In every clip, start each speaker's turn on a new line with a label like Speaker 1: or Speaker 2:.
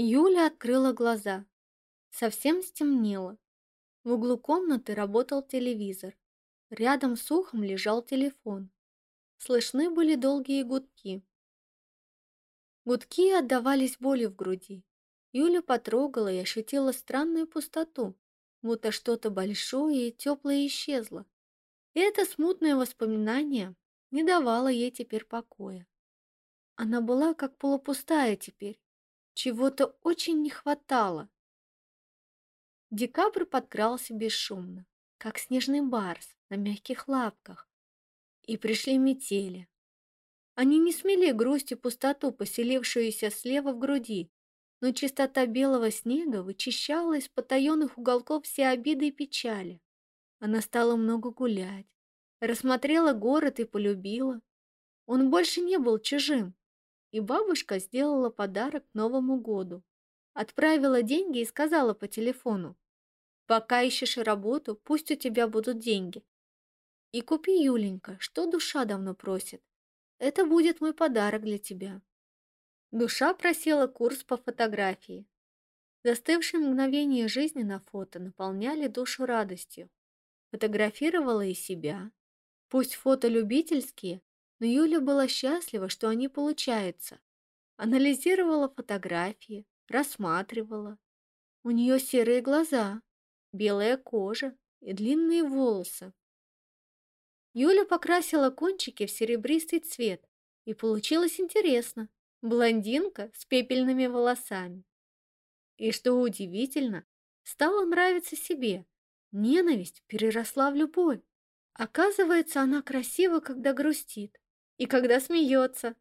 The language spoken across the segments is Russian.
Speaker 1: Юля открыла глаза. Совсем стемнело. В углу комнаты работал телевизор. Рядом с ухом лежал телефон. Слышны были долгие гудки. Гудки отдавались болью в груди. Юля потрогала и ощутила странную пустоту, будто что-то большое и теплое исчезло. И это смутное воспоминание не давало ей теперь покоя. Она была как полупустая теперь, чего-то очень не хватало. Декабрь подкрался бесшумно, как снежный барс на мягких лапках, и пришли метели. Они не смели грусть и пустоту, поселившуюся слева в груди, но чистота белого снега вычищала из потаенных уголков все обиды и печали. Она стала много гулять, рассмотрела город и полюбила. Он больше не был чужим, и бабушка сделала подарок Новому году. Отправила деньги и сказала по телефону, «Пока ищешь работу, пусть у тебя будут деньги. И купи, Юленька, что душа давно просит. Это будет мой подарок для тебя». Душа просила курс по фотографии. Застывшие мгновения жизни на фото наполняли душу радостью. Фотографировала и себя. Пусть фото любительские, но Юля была счастлива, что они получаются. Анализировала фотографии, рассматривала. У нее серые глаза, белая кожа и длинные волосы. Юля покрасила кончики в серебристый цвет, и получилось интересно. Блондинка с пепельными волосами. И что удивительно, стала нравиться себе. Ненависть переросла в любовь. Оказывается, она красива, когда грустит и когда смеется.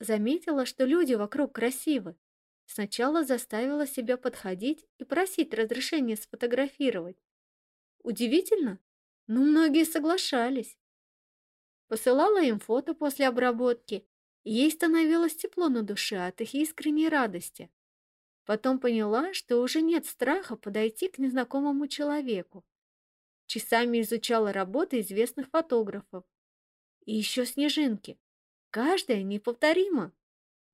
Speaker 1: Заметила, что люди вокруг красивы. Сначала заставила себя подходить и просить разрешения сфотографировать. Удивительно, но многие соглашались. Посылала им фото после обработки, и ей становилось тепло на душе от их искренней радости. Потом поняла, что уже нет страха подойти к незнакомому человеку. Часами изучала работы известных фотографов, и еще снежинки. Каждая неповторима.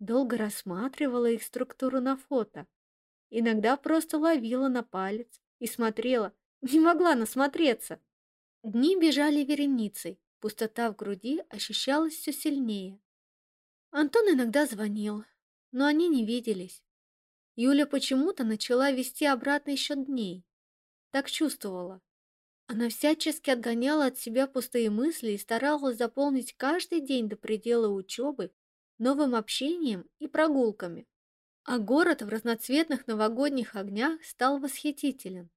Speaker 1: Долго рассматривала их структуру на фото. Иногда просто ловила на палец и смотрела. Не могла насмотреться. Дни бежали вереницей. Пустота в груди ощущалась все сильнее. Антон иногда звонил, но они не виделись. Юля почему-то начала вести обратный счет дней. Так чувствовала. Она всячески отгоняла от себя пустые мысли и старалась заполнить каждый день до предела учебы новым общением и прогулками. А город в разноцветных новогодних огнях стал восхитителен.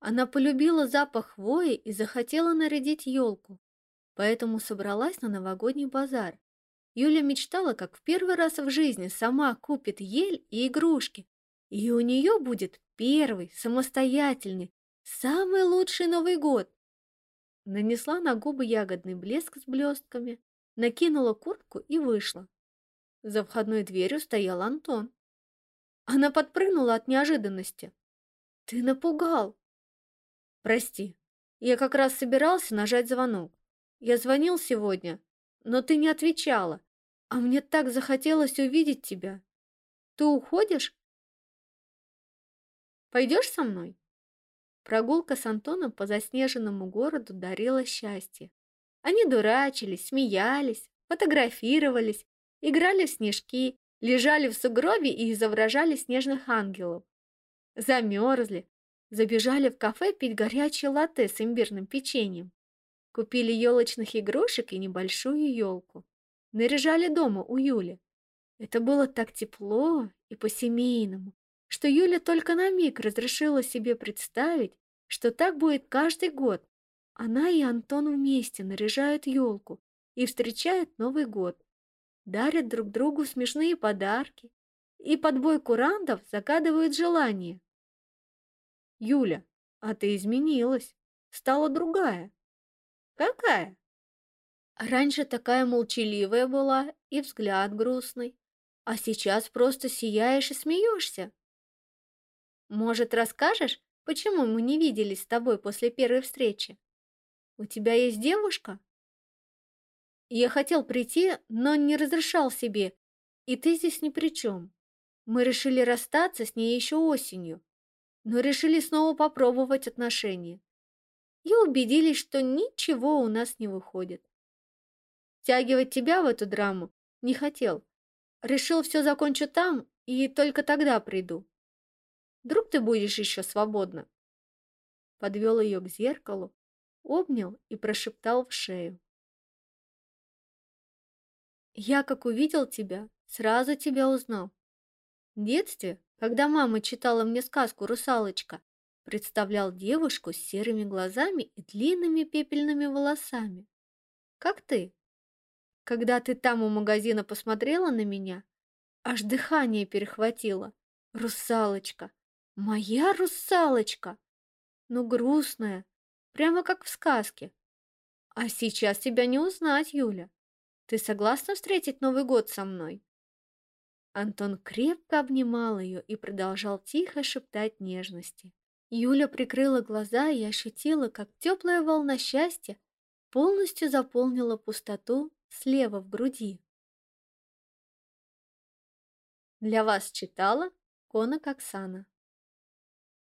Speaker 1: Она полюбила запах хвои и захотела нарядить елку, поэтому собралась на новогодний базар. Юля мечтала, как в первый раз в жизни сама купит ель и игрушки, и у нее будет первый, самостоятельный, Самый лучший Новый год! Нанесла на губы ягодный блеск с блестками, накинула куртку и вышла. За входной дверью стоял Антон. Она подпрыгнула от неожиданности. «Ты напугал!» «Прости, я как раз собирался нажать звонок. Я звонил сегодня, но ты не отвечала, а мне так захотелось увидеть тебя. Ты уходишь? Пойдешь со мной?» Прогулка с Антоном по заснеженному городу дарила счастье. Они дурачились, смеялись, фотографировались, играли в снежки, лежали в сугробе и изображали снежных ангелов. Замерзли, забежали в кафе пить горячее латте с имбирным печеньем. Купили елочных игрушек и небольшую елку. Наряжали дома у Юли. Это было так тепло и по-семейному, что Юля только на миг разрешила себе представить, что так будет каждый год. Она и Антон вместе наряжают елку и встречают Новый год, дарят друг другу смешные подарки и под бой курантов загадывают желания. Юля, а ты изменилась, стала другая. Какая? Раньше такая молчаливая была и взгляд грустный, а сейчас просто сияешь и смеешься. Может, расскажешь, почему мы не виделись с тобой после первой встречи? У тебя есть девушка? Я хотел прийти, но не разрешал себе, и ты здесь ни при чем. Мы решили расстаться с ней еще осенью, но решили снова попробовать отношения. И убедились, что ничего у нас не выходит. Втягивать тебя в эту драму не хотел. Решил все закончу там и только тогда приду. Вдруг ты будешь еще свободна. Подвел ее к зеркалу, обнял и прошептал в шею. Я, как увидел тебя, сразу тебя узнал. В детстве, когда мама читала мне сказку «Русалочка», представлял девушку с серыми глазами и длинными пепельными волосами. Как ты. Когда ты там у магазина посмотрела на меня, аж дыхание перехватило. Русалочка, моя русалочка. Ну, грустная, прямо как в сказке. А сейчас тебя не узнать, Юля. Ты согласна встретить Новый год со мной? Антон крепко обнимал ее и продолжал тихо шептать нежности. Юля прикрыла глаза и ощутила, как теплая волна счастья полностью заполнила пустоту слева в груди. Для вас читала Кона Оксана.